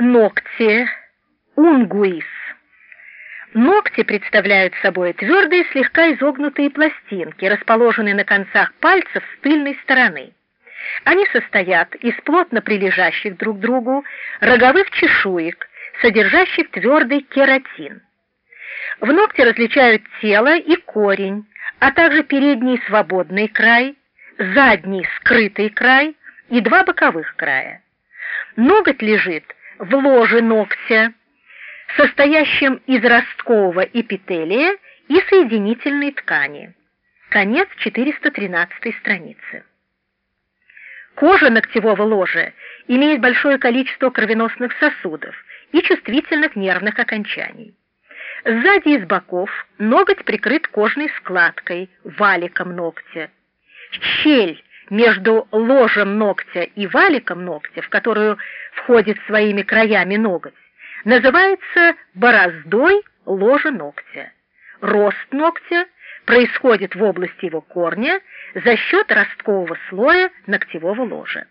Ногти. Унгуис. Ногти представляют собой твердые, слегка изогнутые пластинки, расположенные на концах пальцев с тыльной стороны. Они состоят из плотно прилежащих друг к другу роговых чешуек, содержащих твердый кератин. В ногте различают тело и корень, а также передний свободный край, задний скрытый край и два боковых края. Ноготь лежит в ложе ногтя, состоящем из росткового эпителия и соединительной ткани. Конец 413 страницы. Кожа ногтевого ложа имеет большое количество кровеносных сосудов и чувствительных нервных окончаний. Сзади и с боков ноготь прикрыт кожной складкой, валиком ногтя. Щель между ложем ногтя и валиком ногтя, в которую входит своими краями ноготь, называется бороздой ложа ногтя. Рост ногтя происходит в области его корня за счет росткового слоя ногтевого ложа.